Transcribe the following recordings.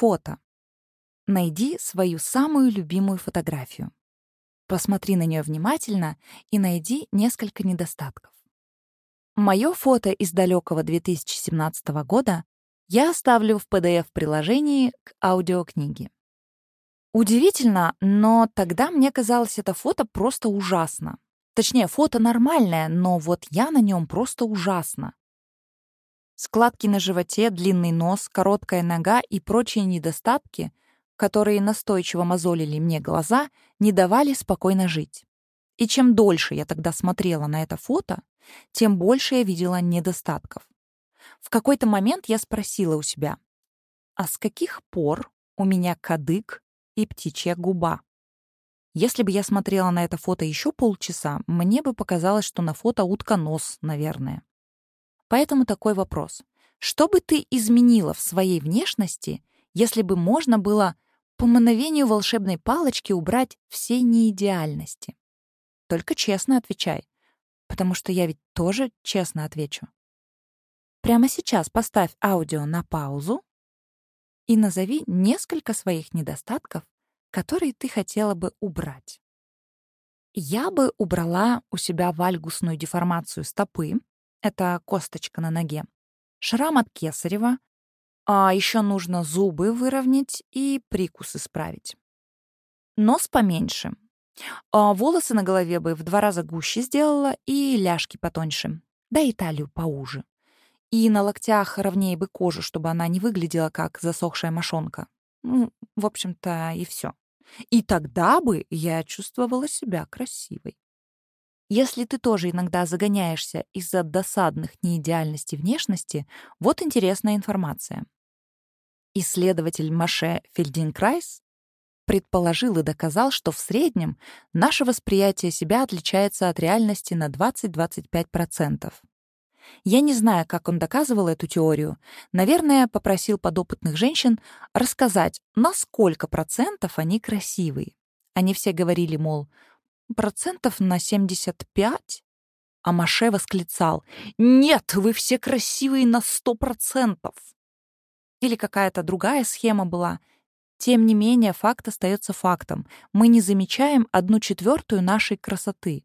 Фото. Найди свою самую любимую фотографию. Посмотри на нее внимательно и найди несколько недостатков. Мое фото из далекого 2017 года я оставлю в PDF-приложении к аудиокниге. Удивительно, но тогда мне казалось это фото просто ужасно. Точнее, фото нормальное, но вот я на нем просто ужасно. Складки на животе, длинный нос, короткая нога и прочие недостатки, которые настойчиво мозолили мне глаза, не давали спокойно жить. И чем дольше я тогда смотрела на это фото, тем больше я видела недостатков. В какой-то момент я спросила у себя, а с каких пор у меня кадык и птичья губа? Если бы я смотрела на это фото еще полчаса, мне бы показалось, что на фото утка нос, наверное. Поэтому такой вопрос. Что бы ты изменила в своей внешности, если бы можно было по мановению волшебной палочки убрать все неидеальности? Только честно отвечай, потому что я ведь тоже честно отвечу. Прямо сейчас поставь аудио на паузу и назови несколько своих недостатков, которые ты хотела бы убрать. Я бы убрала у себя вальгусную деформацию стопы, это косточка на ноге, шрам от кесарева, а еще нужно зубы выровнять и прикус исправить. Нос поменьше. А волосы на голове бы в два раза гуще сделала и ляжки потоньше, да и талию поуже. И на локтях ровнее бы кожу, чтобы она не выглядела как засохшая мошонка. Ну, в общем-то, и все. И тогда бы я чувствовала себя красивой. Если ты тоже иногда загоняешься из-за досадных неидеальностей внешности, вот интересная информация. Исследователь Маше Фельдинкрайс предположил и доказал, что в среднем наше восприятие себя отличается от реальности на 20-25%. Я не знаю, как он доказывал эту теорию. Наверное, попросил подопытных женщин рассказать, на сколько процентов они красивые. Они все говорили, мол, процентов на 75. А Маше восклицал, «Нет, вы все красивые на сто процентов!» Или какая-то другая схема была. Тем не менее, факт остается фактом. Мы не замечаем одну четвертую нашей красоты.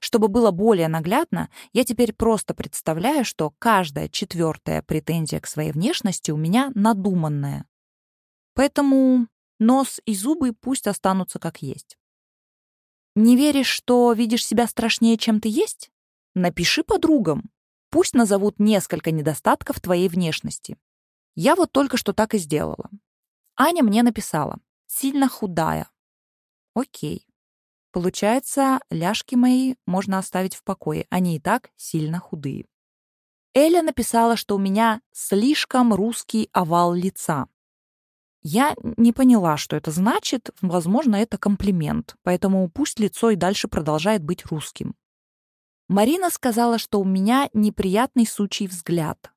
Чтобы было более наглядно, я теперь просто представляю, что каждая четвертая претензия к своей внешности у меня надуманная. Поэтому нос и зубы пусть останутся как есть. Не веришь, что видишь себя страшнее, чем ты есть? Напиши подругам. Пусть назовут несколько недостатков твоей внешности. Я вот только что так и сделала. Аня мне написала. Сильно худая. Окей. Получается, ляжки мои можно оставить в покое. Они и так сильно худые. Эля написала, что у меня слишком русский овал лица. Я не поняла, что это значит. Возможно, это комплимент. Поэтому пусть лицо и дальше продолжает быть русским. Марина сказала, что у меня неприятный сучий взгляд.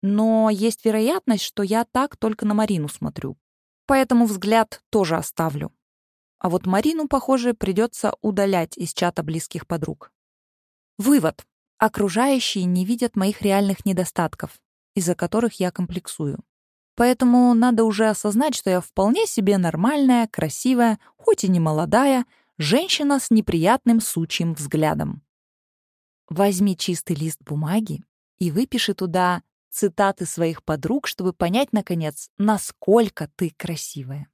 Но есть вероятность, что я так только на Марину смотрю. Поэтому взгляд тоже оставлю. А вот Марину, похоже, придется удалять из чата близких подруг. Вывод. Окружающие не видят моих реальных недостатков, из-за которых я комплексую. Поэтому надо уже осознать, что я вполне себе нормальная, красивая, хоть и не молодая, женщина с неприятным сучьим взглядом. Возьми чистый лист бумаги и выпиши туда цитаты своих подруг, чтобы понять, наконец, насколько ты красивая.